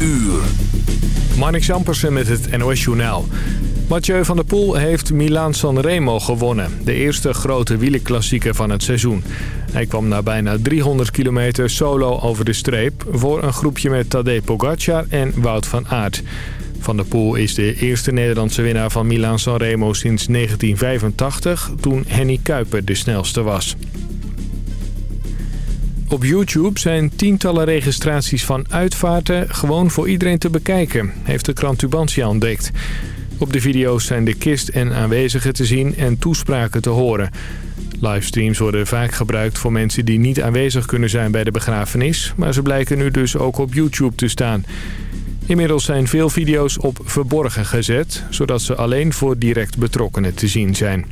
uur. Marnik Zampersen met het NOS Journaal. Mathieu van der Poel heeft Milaan Sanremo gewonnen. De eerste grote wielerklassieker van het seizoen. Hij kwam na bijna 300 kilometer solo over de streep... voor een groepje met Tadej Pogacar en Wout van Aert. Van der Poel is de eerste Nederlandse winnaar van Milaan Sanremo sinds 1985... toen Henny Kuiper de snelste was. Op YouTube zijn tientallen registraties van uitvaarten gewoon voor iedereen te bekijken, heeft de krant Tubantia ontdekt. Op de video's zijn de kist en aanwezigen te zien en toespraken te horen. Livestreams worden vaak gebruikt voor mensen die niet aanwezig kunnen zijn bij de begrafenis, maar ze blijken nu dus ook op YouTube te staan. Inmiddels zijn veel video's op verborgen gezet, zodat ze alleen voor direct betrokkenen te zien zijn.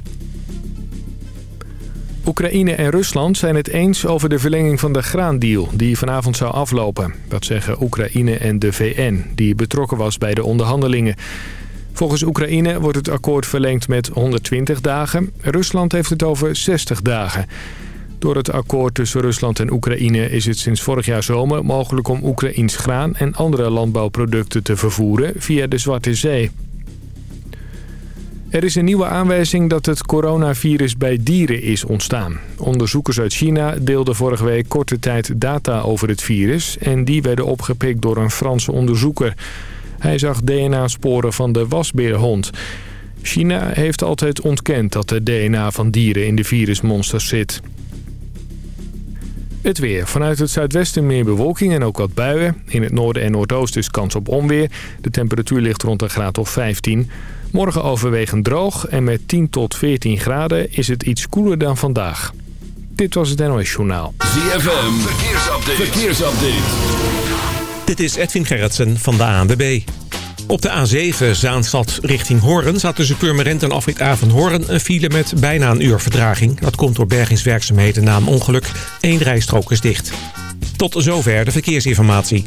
Oekraïne en Rusland zijn het eens over de verlenging van de graandeal die vanavond zou aflopen. Dat zeggen Oekraïne en de VN, die betrokken was bij de onderhandelingen. Volgens Oekraïne wordt het akkoord verlengd met 120 dagen. Rusland heeft het over 60 dagen. Door het akkoord tussen Rusland en Oekraïne is het sinds vorig jaar zomer mogelijk om Oekraïns graan en andere landbouwproducten te vervoeren via de Zwarte Zee. Er is een nieuwe aanwijzing dat het coronavirus bij dieren is ontstaan. Onderzoekers uit China deelden vorige week korte tijd data over het virus... en die werden opgepikt door een Franse onderzoeker. Hij zag DNA-sporen van de wasbeerhond. China heeft altijd ontkend dat er DNA van dieren in de virusmonsters zit. Het weer. Vanuit het zuidwesten meer bewolking en ook wat buien. In het noorden en noordoosten is kans op onweer. De temperatuur ligt rond een graad of 15. Morgen overwegend droog en met 10 tot 14 graden is het iets koeler dan vandaag. Dit was het NOS Journaal. ZFM, verkeersupdate. verkeersupdate. Dit is Edwin Gerritsen van de ANWB. Op de A7 Zaanstad richting Hoorn staat tussen Purmerend en Afrit Hoorn een file met bijna een uur vertraging. Dat komt door bergingswerkzaamheden na een ongeluk. Eén rijstrook is dicht. Tot zover de verkeersinformatie.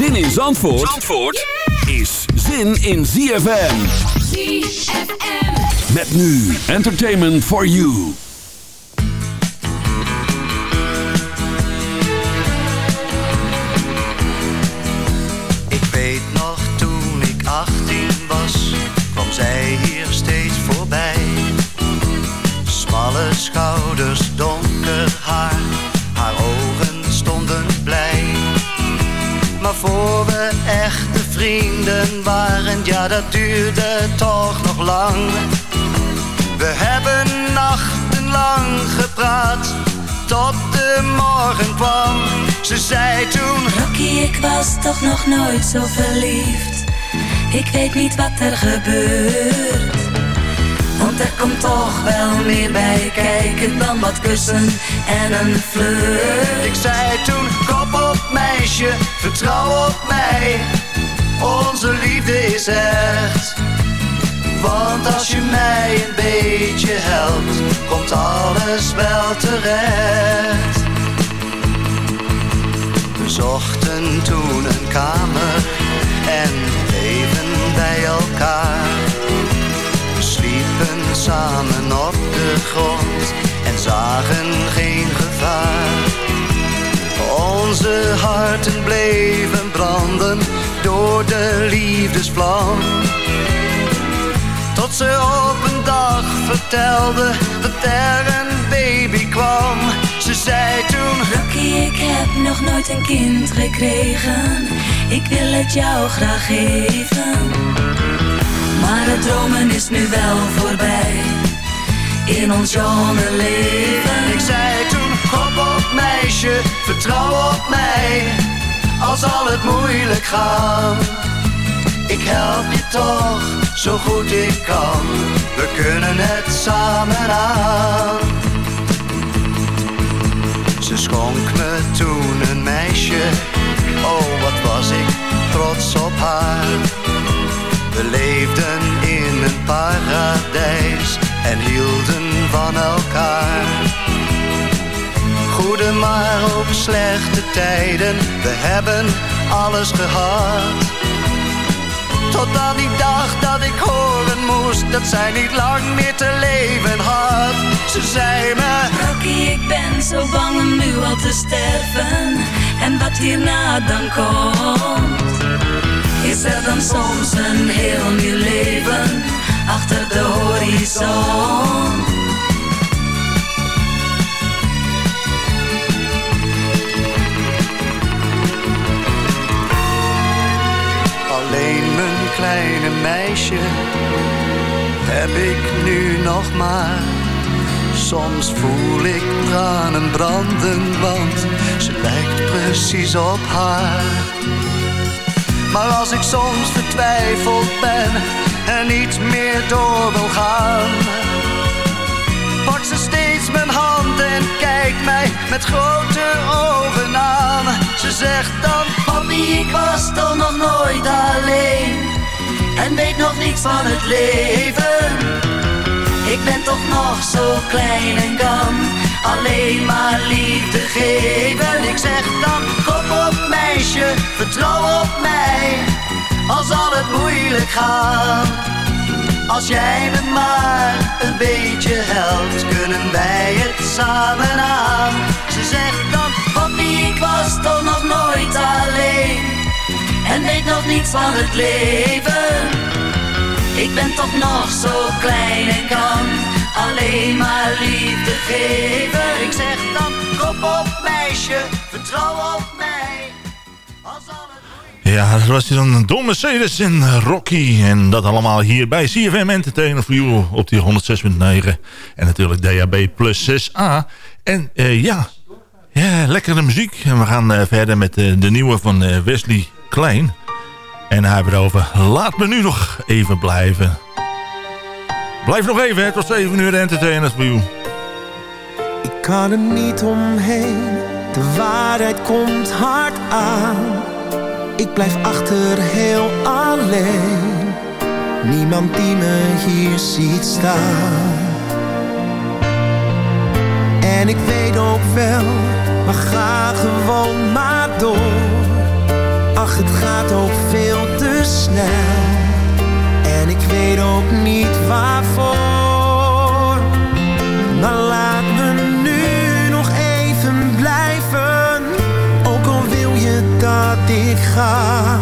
Zin in Zandvoort, Zandvoort is zin in ZFM. ZFM. Met nu Entertainment for You. Ik weet nog toen ik 18 was, kwam zij hier steeds voorbij. Smalle schouders, donker haar vrienden waren, ja dat duurde toch nog lang. We hebben nachtenlang gepraat, tot de morgen kwam. Ze zei toen... Rocky, ik was toch nog nooit zo verliefd. Ik weet niet wat er gebeurt. Want er komt toch wel meer bij kijken dan wat kussen en een flirt. Ik zei toen, kop op meisje, vertrouw op mij. Onze liefde is echt. Want als je mij een beetje helpt, komt alles wel terecht. We zochten toen een kamer en bleven bij elkaar. We sliepen samen op de grond en zagen geen gevaar. Onze harten bleven branden door de liefdesvlam. Tot ze op een dag vertelde dat er een baby kwam. Ze zei toen... Rocky, ik heb nog nooit een kind gekregen. Ik wil het jou graag geven. Maar het dromen is nu wel voorbij. In ons jonge leven. Ik zei toen, hop op meisje, vertrouw op mij al zal het moeilijk gaan. Ik help je toch, zo goed ik kan. We kunnen het samen aan. Ze schonk me toen een meisje. Oh, wat was ik trots op haar. We leefden in een paradijs en hielden van elkaar maar ook slechte tijden. We hebben alles gehad. Tot aan die dag dat ik horen moest dat zij niet lang meer te leven had. Ze zei me: Rocky, ik ben zo bang om nu al te sterven. En wat hierna dan komt, is er dan soms een heel nieuw leven achter de horizon. Heb ik nu nog maar. Soms voel ik tranen branden, want ze lijkt precies op haar. Maar als ik soms vertwijfeld ben en niet meer door wil gaan, pakt ze steeds mijn hand en kijkt mij met grote ogen aan. Ze zegt dan, papi, ik was toch nog nooit alleen en weet nog niets van het leven. Ik ben toch nog zo klein en kan alleen maar liefde geven. Ik zeg dan, kom op meisje, vertrouw op mij, al zal het moeilijk gaan. Als jij me maar een beetje helpt, kunnen wij het samen aan. Ze zegt dan, papi, ik was toch nog nooit alleen. En weet nog niets van het leven. Ik ben toch nog zo klein en kan alleen maar liefde geven. Ik zeg dan, kom op meisje, vertrouw op mij. Als. Ja, dat was dan Don Mercedes en Rocky. En dat allemaal hier bij CFM Entertainer for You op die 106.9. En natuurlijk DAB plus 6A. En uh, ja, ja, lekkere muziek. En we gaan uh, verder met uh, de nieuwe van Wesley Klein. En hij heeft erover, laat me nu nog even blijven. Blijf nog even, hè, tot 7 uur Entertainers for You. Ik kan er niet omheen, de waarheid komt hard aan. Ik blijf achter heel alleen. Niemand die me hier ziet staan. En ik weet ook wel, maar ga gewoon maar door. Het gaat ook veel te snel. En ik weet ook niet waarvoor. Maar laat me nu nog even blijven. Ook al wil je dat ik ga.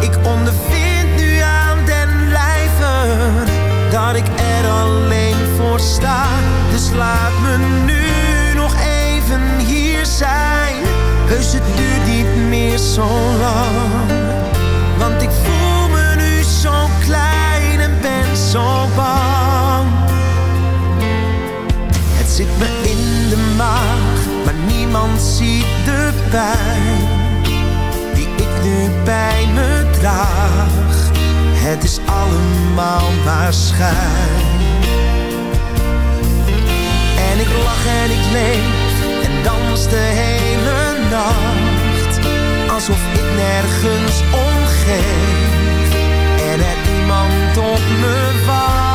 Ik ondervind nu aan den lijve. Dat ik er alleen voor sta. Dus laat me nu nog even hier zijn. Heus het duurt zo lang. Want ik voel me nu zo klein en ben zo bang. Het zit me in de maag, maar niemand ziet de pijn. Die ik nu bij me draag. Het is allemaal maar schijn. En ik lach en ik leef en dans de hele nacht. Alsof ik nergens omgeef en er iemand op me wacht.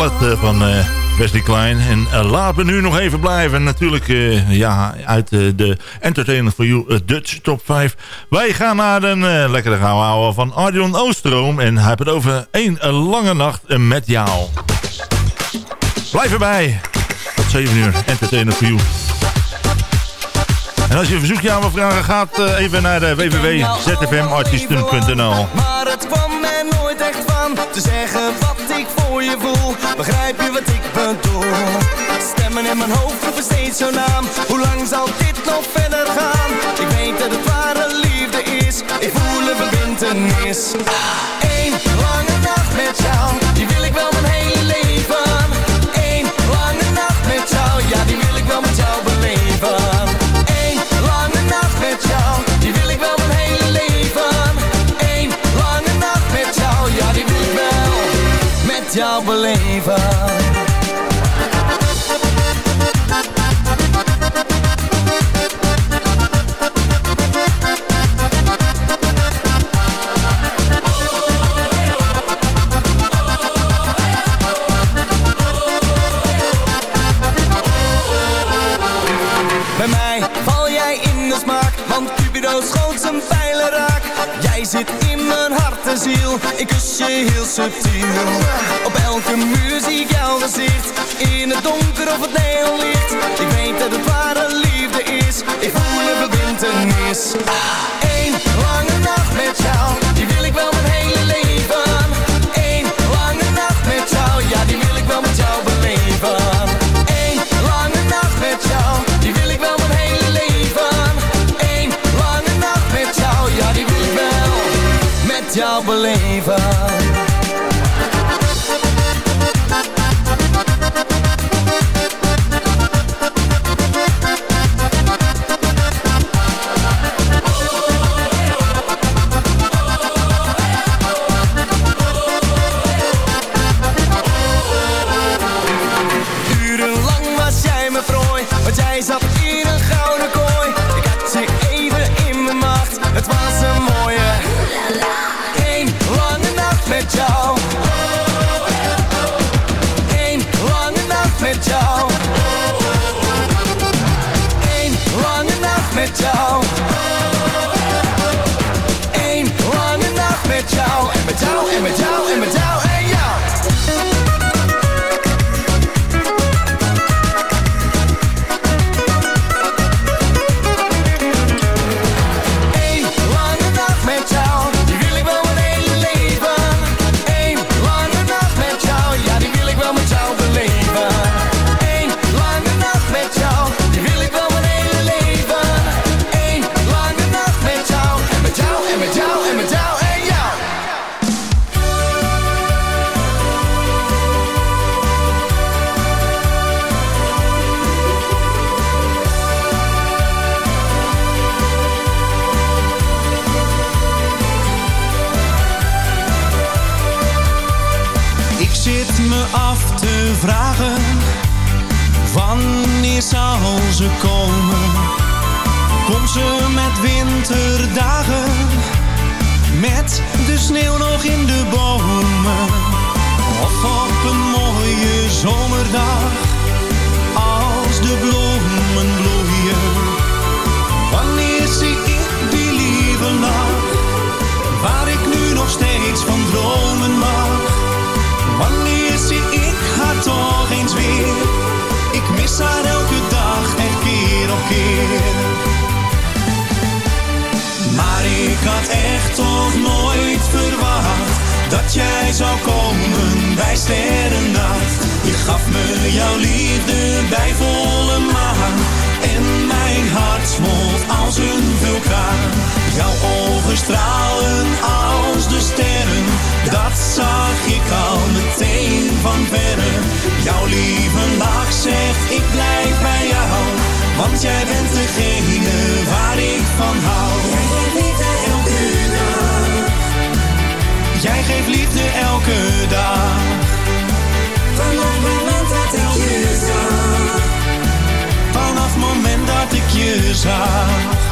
Eh, van eh, Wesley Klein. En eh, laten we nu nog even blijven. Natuurlijk ja, uit de Entertainment for You Dutch Top 5. Wij gaan naar een lekkere gauw van Arjon Oostroom. En hij heeft het over één lange nacht met jou. Blijf erbij. Tot 7 uur. Entertainment for You. En als je een verzoekje aan me vragen gaat, even naar www.zfmartiesten.nl Maar het kwam er nooit echt van te zeggen wat ik voor je voel. Begrijp je wat ik bedoel? Stemmen in mijn hoofd roepen steeds jouw naam. Hoe lang zal dit nog verder gaan? Ik weet dat het ware liefde is. Ik voel een verbindenis. Een Eén lange nacht met jou. jou beleven mij val jij in de smaak, want Cupido's schoot zijn pijlen. Jij zit in mijn hart en ziel, ik kus je heel subtiel liefde elke dag. Vanaf het moment dat ik je zag. Vanaf het moment dat ik je zag.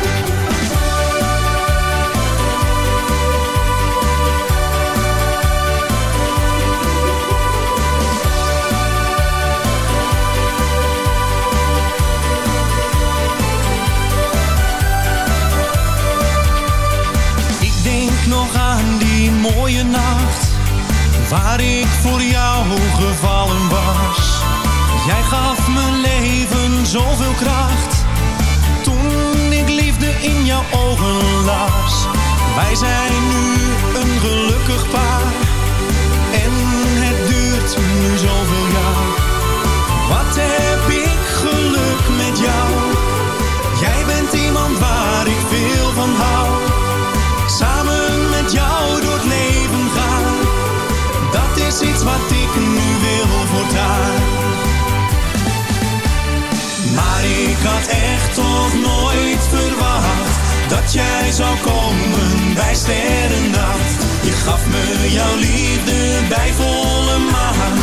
Waar ik voor jou gevallen was. Jij gaf mijn leven zoveel kracht toen ik liefde in jouw ogen las. Wij zijn nu een gelukkig paar voortaan. Maar ik had echt toch nooit verwacht dat jij zou komen bij sterrennacht. Je gaf me jouw liefde bij volle maan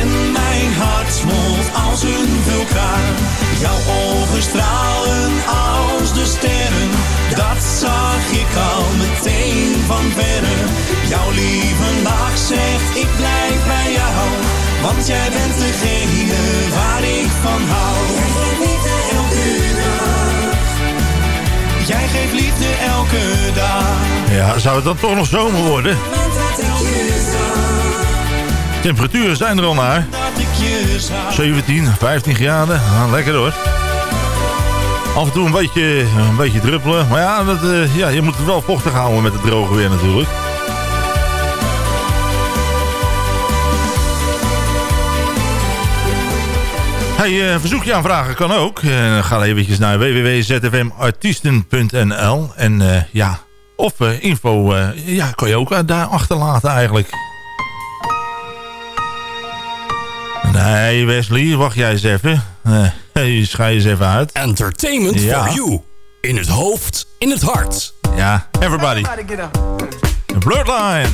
en mijn hart smolt als een vulkaan. Jouw ogen stralen als de sterren, dat zag ik al meteen van verre. Jouw lieve lach zegt ik blijf bij jou, want jij bent degene waar ik van hou. Jij geeft liefde elke dag. Ja, zou het dan toch nog zomer worden? Temperaturen zijn er al naar. 17, 15 graden. Nou, lekker hoor. Af en toe een beetje, een beetje druppelen. Maar ja, dat, uh, ja, je moet het wel vochtig houden met het droge weer natuurlijk. Hey, uh, verzoek je aanvragen kan ook. Uh, ga eventjes naar www.zfmartiesten.nl En uh, ja, of info ja, kan je ook daar achterlaten eigenlijk. Nee, Wesley, wacht jij eens even. Uh, schij eens even uit. Entertainment ja. for you. In het hoofd, in het hart. Ja, everybody. everybody Bloodline.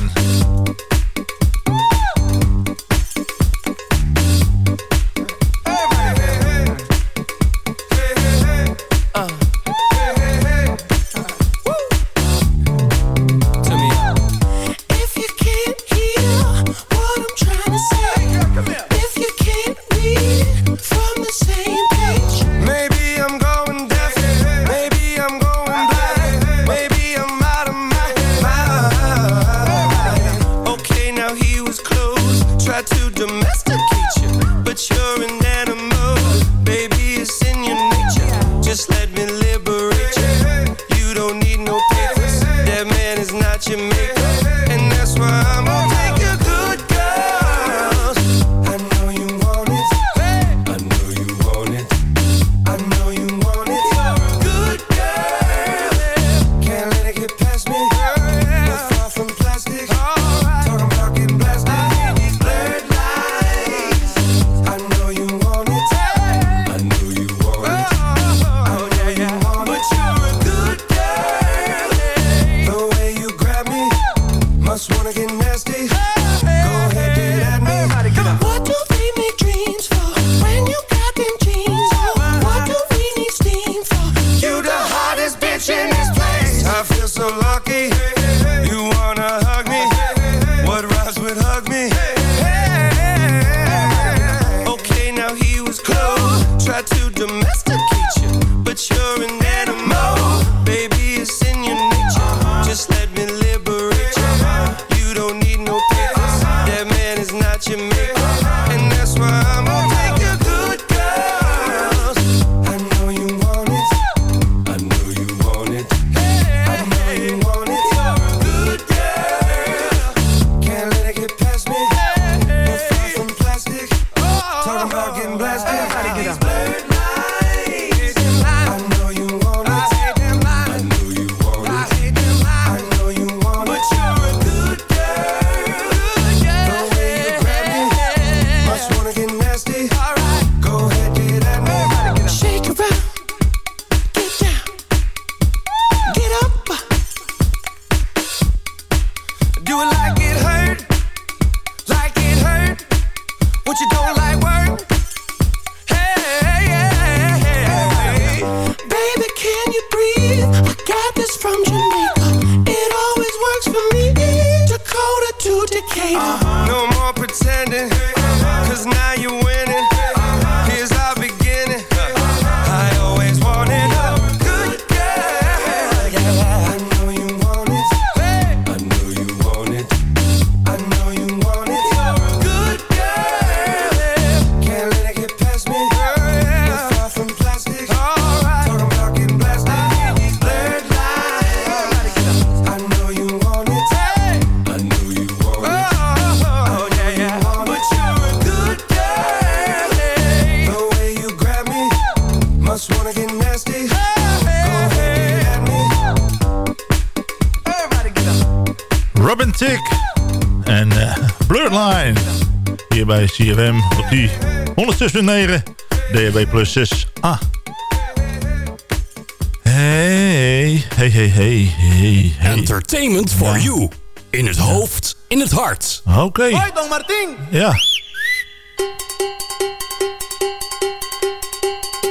CFM op die 106.9 DHB plus 6a. Hey, hey, hey, hey, hey, hey. Entertainment for you. In het hoofd, in het hart. Oké. Okay. Hoi, Don Martin. Ja.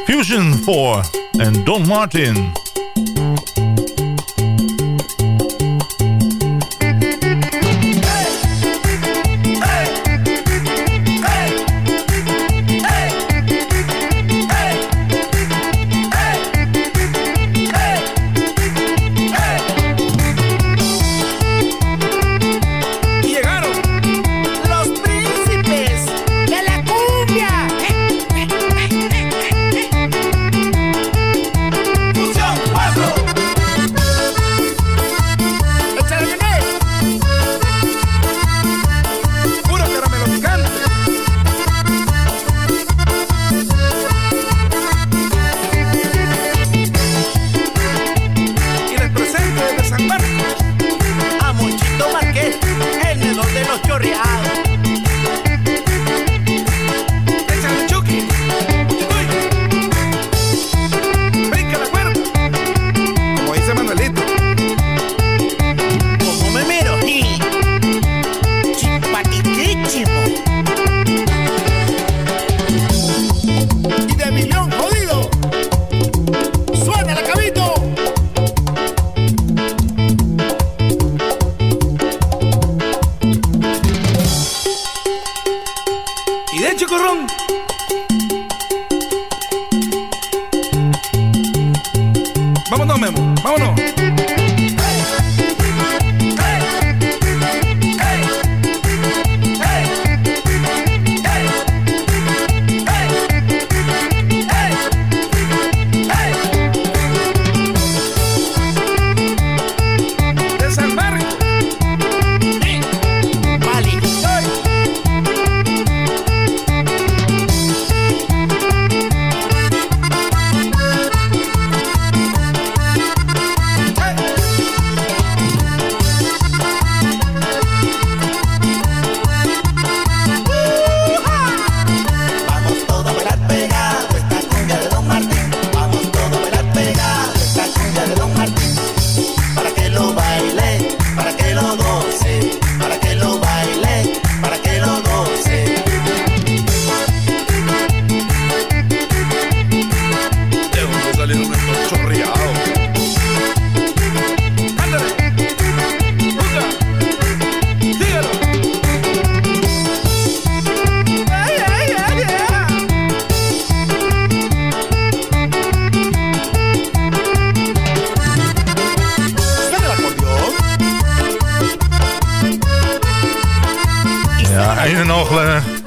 Fusion 4 en Don Martin.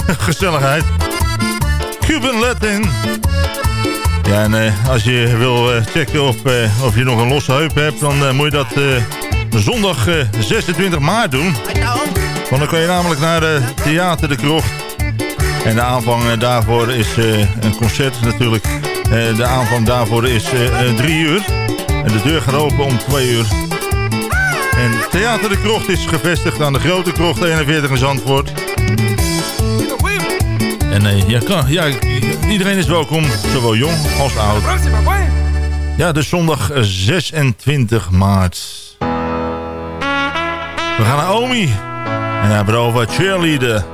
gezelligheid. Cuban Latin. Ja, en uh, als je wil uh, checken of, uh, of je nog een losse heup hebt... dan moet je dat zondag 26 maart doen. Want dan kan je namelijk naar Theater de Krocht. En de aanvang daarvoor is een concert natuurlijk. de aanvang daarvoor is drie uur. En de deur gaat open om twee uur. En Theater de Krocht is gevestigd aan de Grote Krocht 41 in Zandvoort. En uh, ja, kan, ja, iedereen is welkom, zowel jong als oud. Ja, dus zondag 26 maart. We gaan naar Omi. En hebben we over cheerleader.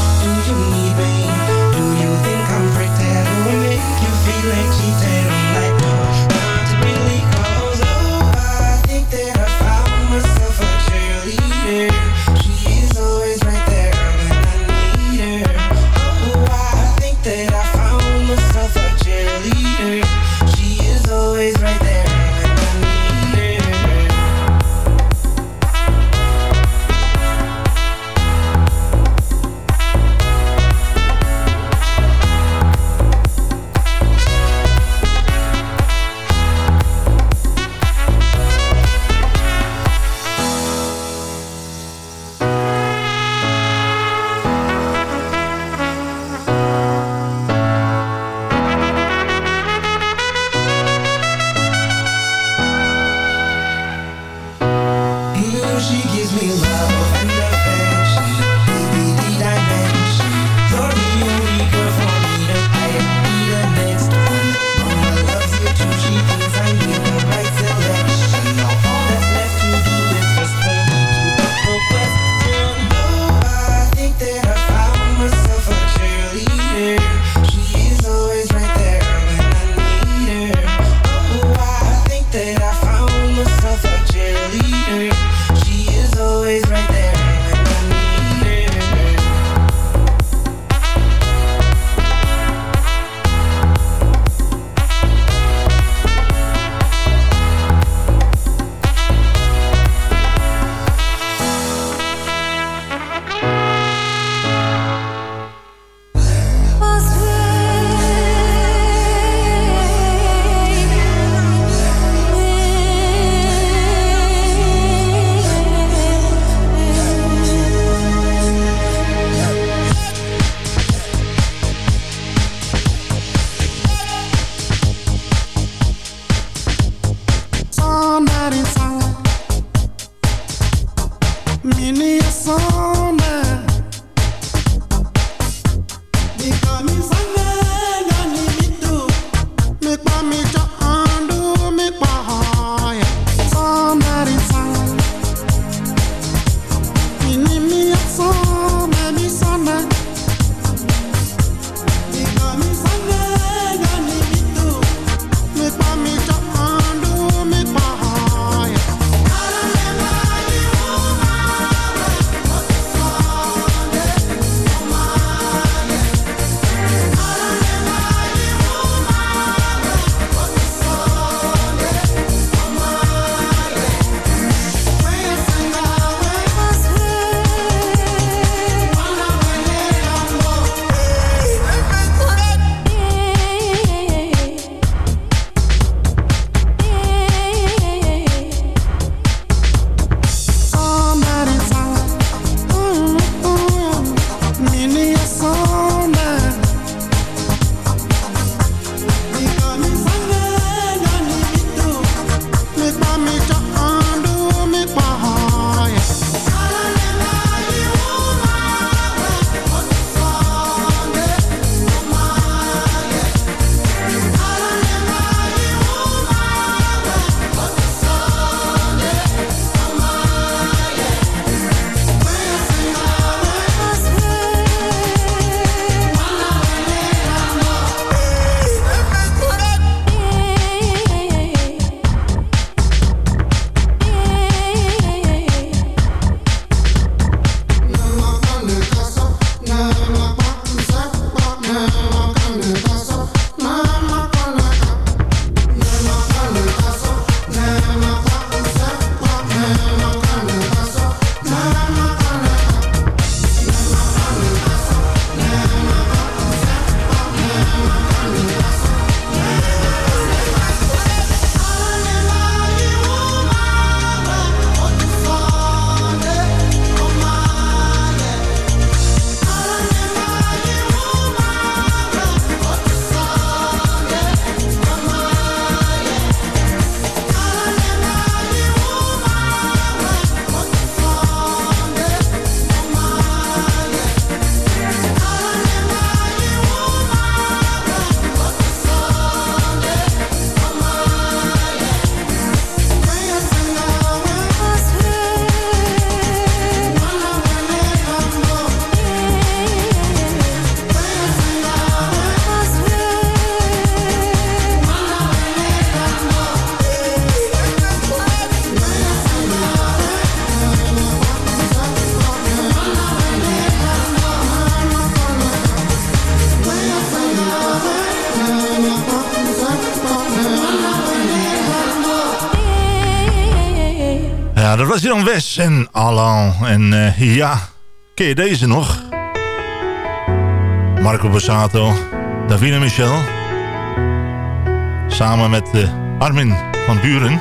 Do you. Ja, dat was hier dan Wes en Alain. En uh, ja, ken je deze nog? Marco Bassato, Davina Michel. Samen met uh, Armin van Buren.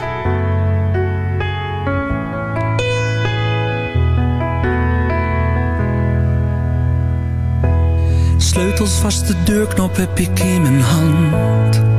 Sleutels vast de deurknop heb ik in mijn hand.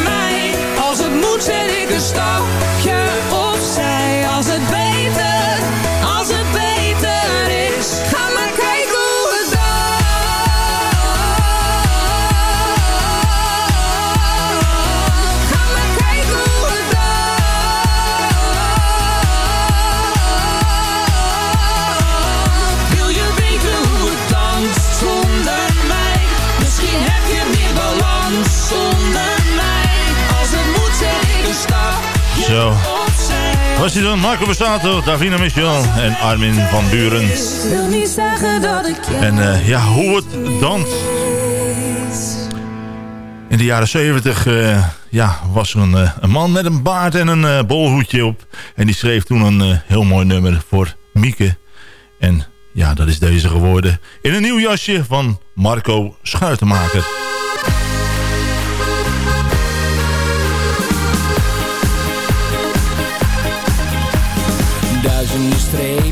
Als moet zet ik een stapje opzij Als het beter, als het beter is Ga maar kijken hoe het danst Ga maar kijken hoe het danst Wil je weten hoe het danst zonder mij? Misschien heb je meer balans zonder Zo. Was hij dan Marco Bassato, Davina Michel en Armin van Buren. En eh, ja, hoe het danst. In de jaren 70 eh, ja, was er een, eh, een man met een baard en een bolhoedje op. En die schreef toen een heel mooi nummer voor Mieke. En ja, dat is deze geworden. In een nieuw jasje van Marco Schuitenmaker.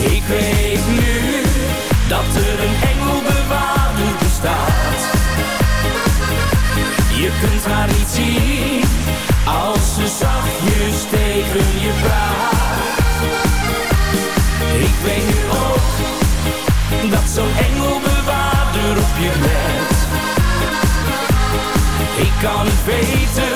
Ik weet nu dat er een engelbewaarder bestaat. Je kunt haar niet zien als ze zachtjes tegen je praat. Ik weet nu ook dat zo'n engelbewaarder op je let. Ik kan het weten,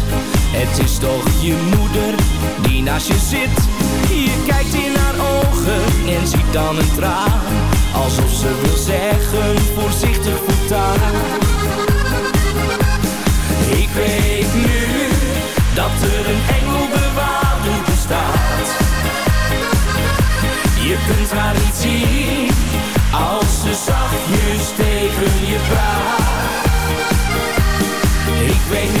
Het is toch je moeder die naast je zit. Je kijkt in haar ogen en ziet dan een traan. Alsof ze wil zeggen, voorzichtig voortaan. Ik weet nu dat er een engelbewaarder bestaat. Je kunt haar niet zien als ze zachtjes tegen je praat. Ik weet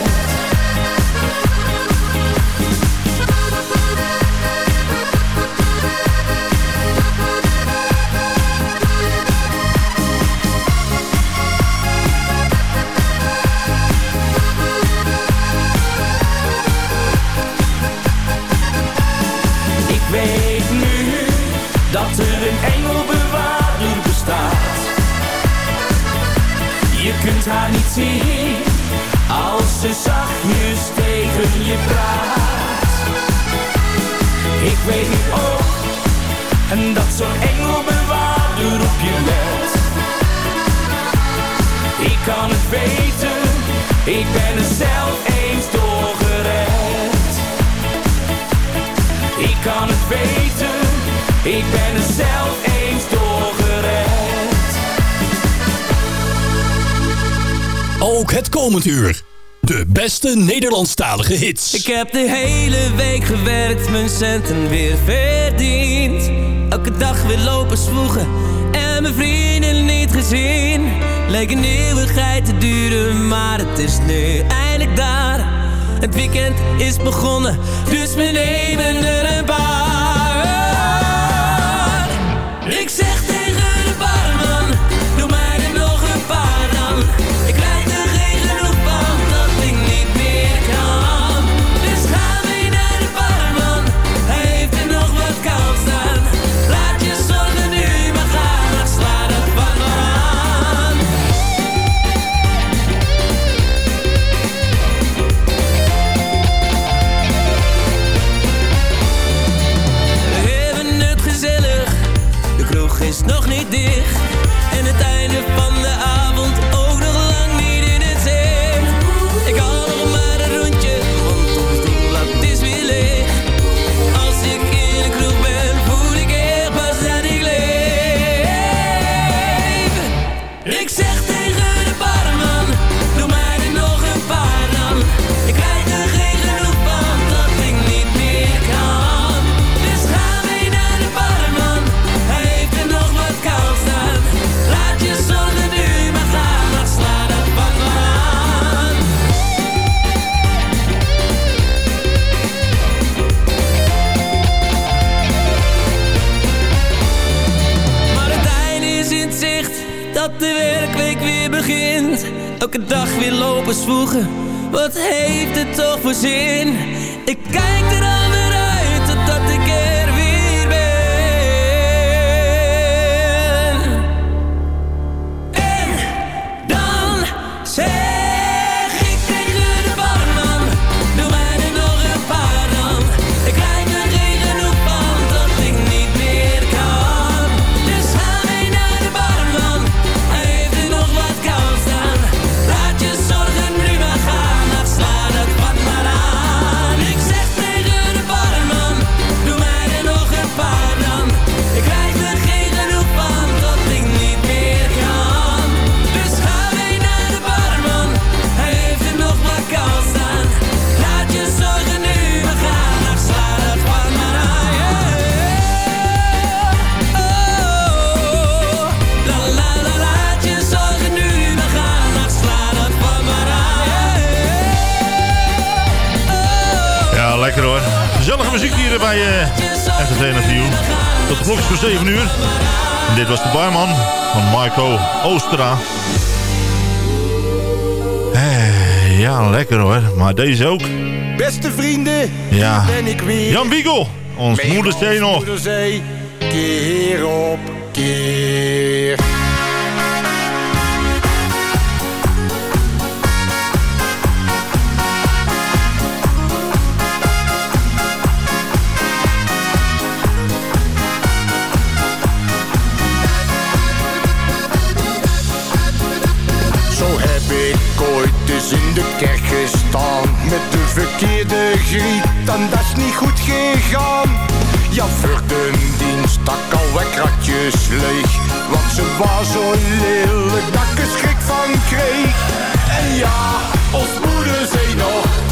Kunt haar niet zien als ze zachtjes tegen je praat. Ik weet nu ook en dat zo'n engelbewaarder op je let. Ik kan het weten, ik ben er zelf eens doorgered. Ik kan het weten, ik ben er zelf eens doorgered. Ook het komend uur. De beste Nederlandstalige hits. Ik heb de hele week gewerkt, mijn centen weer verdiend. Elke dag weer lopen zwoegen en mijn vrienden niet gezien. Leek een eeuwigheid te duren, maar het is nu eindelijk daar. Het weekend is begonnen, dus we nemen er een paar. Weer lopen zwoegen, wat heeft het toch voor zin? Ik kijk er Oostra. Eh, ja, lekker hoor. Maar deze ook. Beste vrienden, ja. ben ik weer. Jan Biegel, ons moederzee nog. Moederzee, keer op keer. In de kerk gestaan Met de verkeerde griet en dat is niet goed gegaan. Ja, voor de dienst stak al kratjes leeg Want ze was zo lelijk dat ik er schrik van kreeg. En ja, ons moeder zei nog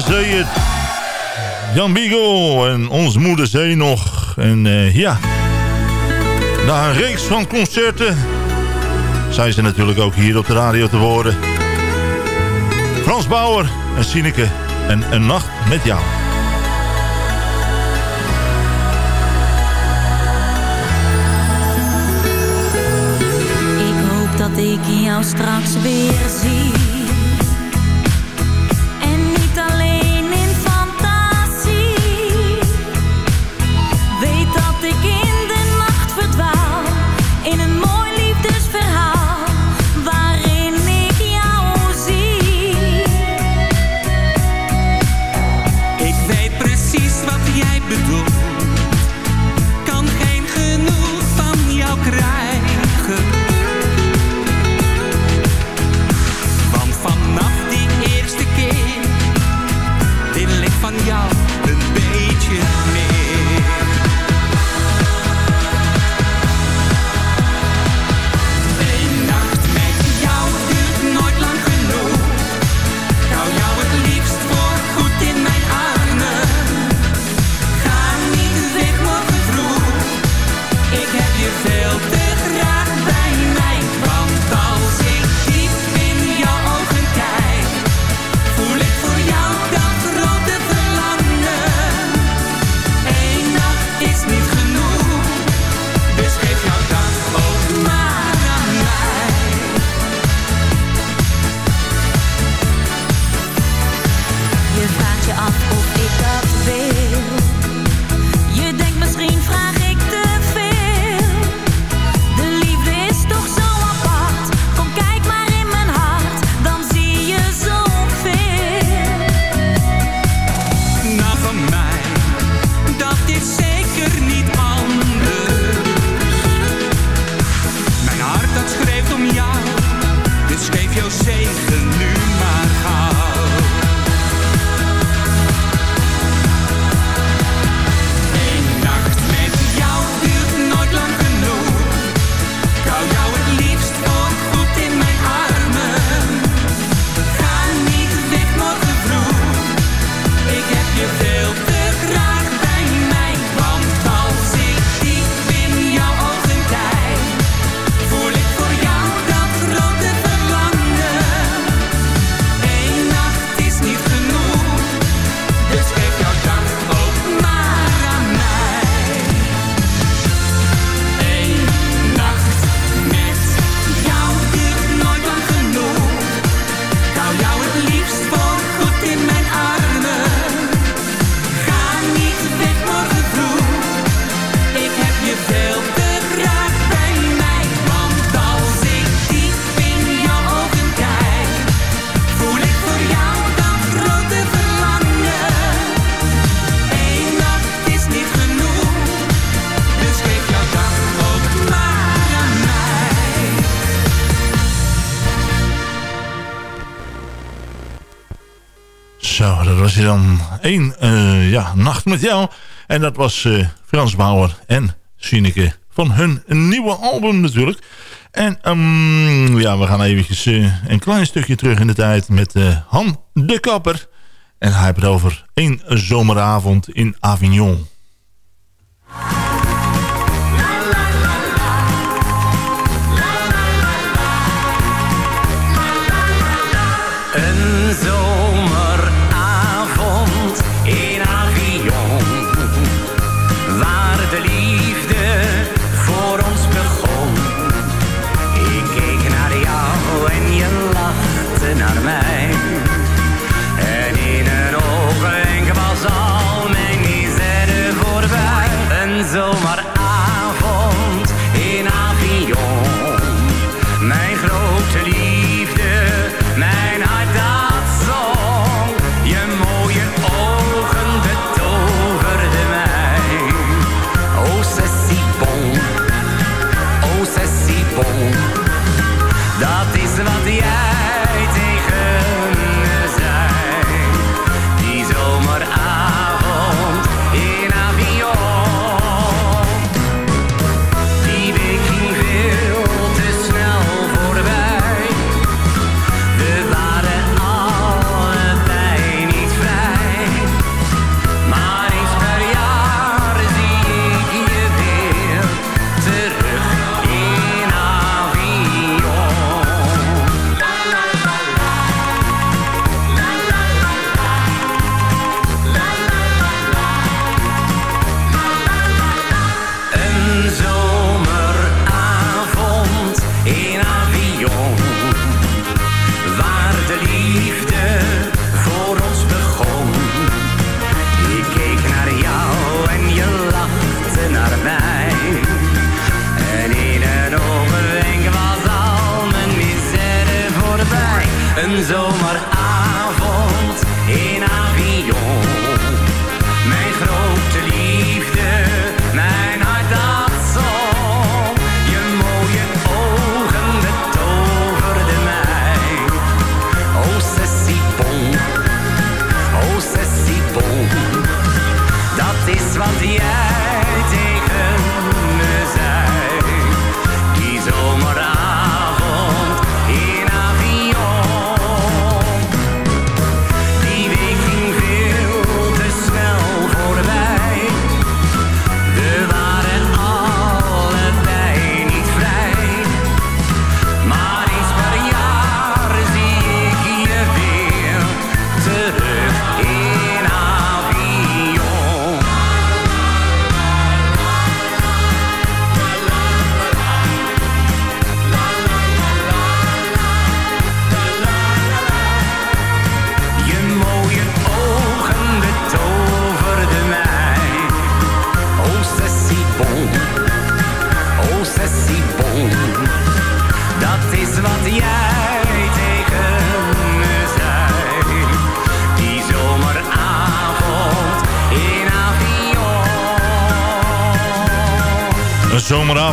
ze het. Jan Biegel en ons moeder zei nog. En uh, ja, na een reeks van concerten zijn ze natuurlijk ook hier op de radio te worden. Frans Bauer en Sineke en Een Nacht met jou. Ik hoop dat ik jou straks weer dan één ja, nacht met jou. En dat was Frans Bauer en Sineke van hun nieuwe album natuurlijk. En um, ja, we gaan eventjes een klein stukje terug in de tijd met Han de Kapper. En hij heeft het over één zomeravond in Avignon.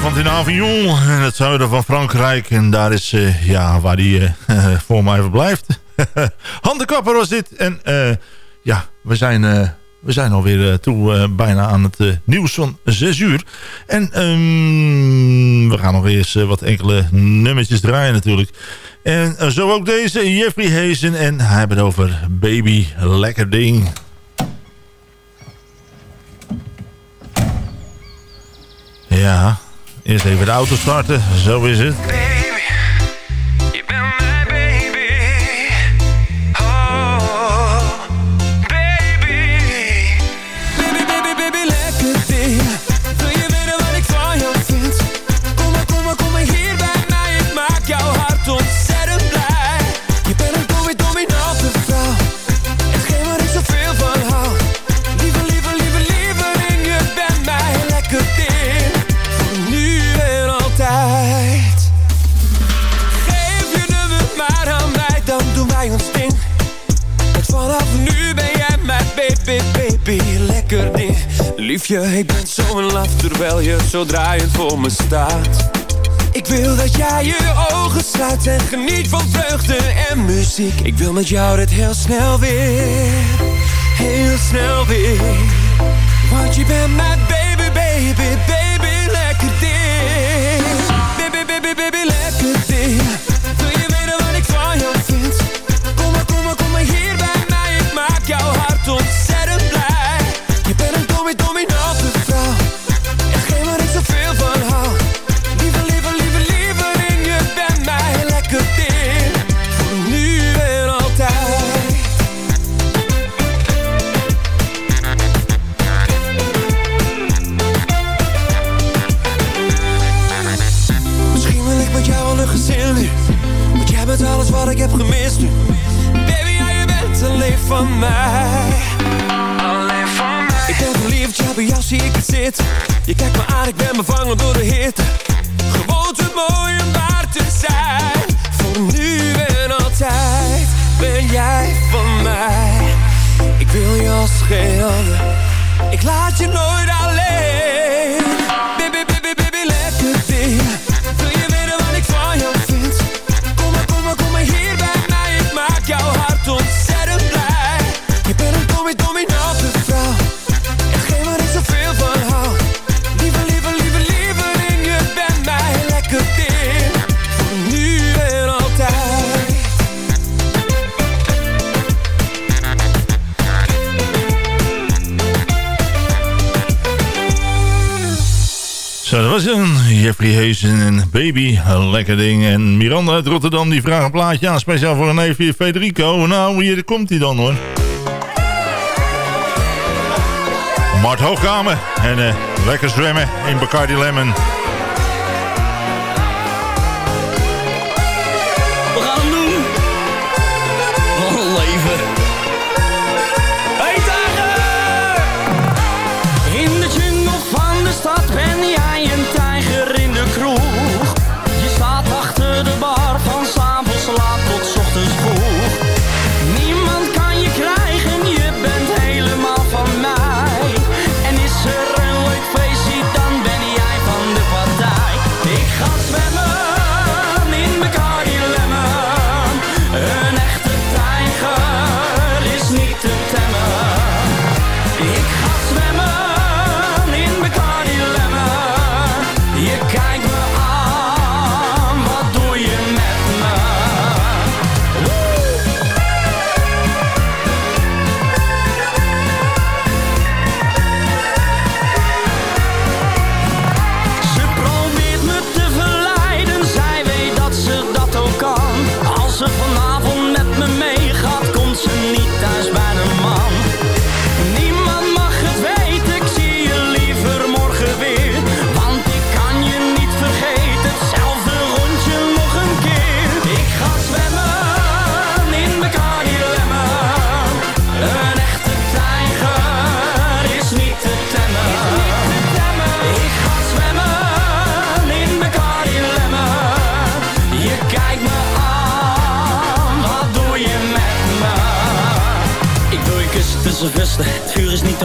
Zomeravond in Avignon, in het zuiden van Frankrijk. En daar is uh, ja, waar hij uh, voor mij verblijft. Handenkapper was dit. En uh, ja, we zijn, we zijn alweer toe bijna aan het nieuws van 6 uur. En um, we gaan nog eens wat enkele nummertjes draaien natuurlijk. En zo ook deze, Jeffrey Hazen. En hij heeft het over Baby Lekker Ding. Ja, eerst even de auto starten. Zo is het. Liefje, ik ben zo in love terwijl je zo draaiend voor me staat. Ik wil dat jij je ogen sluit en geniet van vreugde en muziek. Ik wil met jou dit heel snel weer. heel snel weer. Want je bent mijn baby, baby, baby, lekker ding. Baby, baby, baby, lekker ding. Alleen van mij Ik ben verliefd, ja, bij jou zie ik het zitten Je kijkt me aan, ik ben bevangen door de hitte. Gewoon te mooi om waar te zijn. Voor nu en altijd Ben jij van mij. Ik wil je als ander Ik laat je nooit alleen Jeffrey Heesen en Baby, lekker ding. En Miranda uit Rotterdam die vraagt een plaatje aan, speciaal voor een neefje Federico. Nou, hier komt hij dan hoor. Mart Hoogkamer en eh, lekker zwemmen in Bacardi Lemon.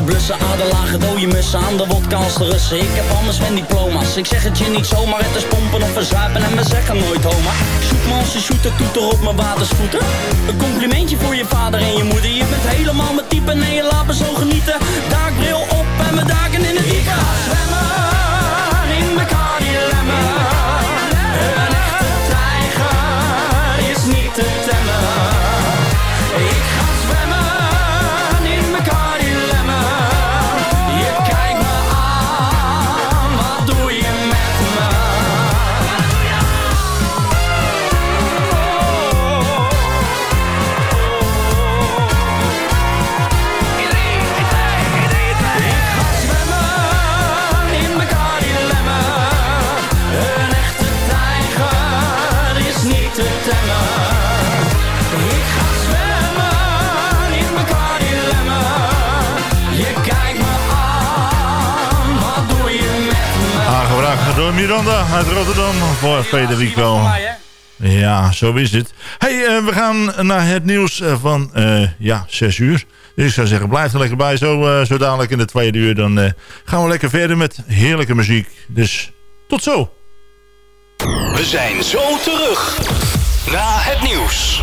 Blussen. Aderlagen dode mussen aan de wodka als de Russen. Ik heb anders mijn diploma's. Ik zeg het je niet zomaar. Het is pompen of verzuipen en we zeggen nooit homa. Zoek me als een shooter, toeter op mijn watersvoeten. Een complimentje voor je vader en je moeder. Je bent helemaal mijn type, nee je laat me zo genieten. Daakbril op en we daken in het zwemmen Miranda uit Rotterdam voor Federico. Ja, zo is het. hey, eh, we gaan naar het nieuws eh, van eh, ja, 6 uur. Dus ik zou zeggen, blijf er lekker bij. Zo, eh, zo dadelijk in de tweede uur. Dan eh, gaan we lekker verder met heerlijke muziek. Dus tot zo. We zijn zo terug na het nieuws.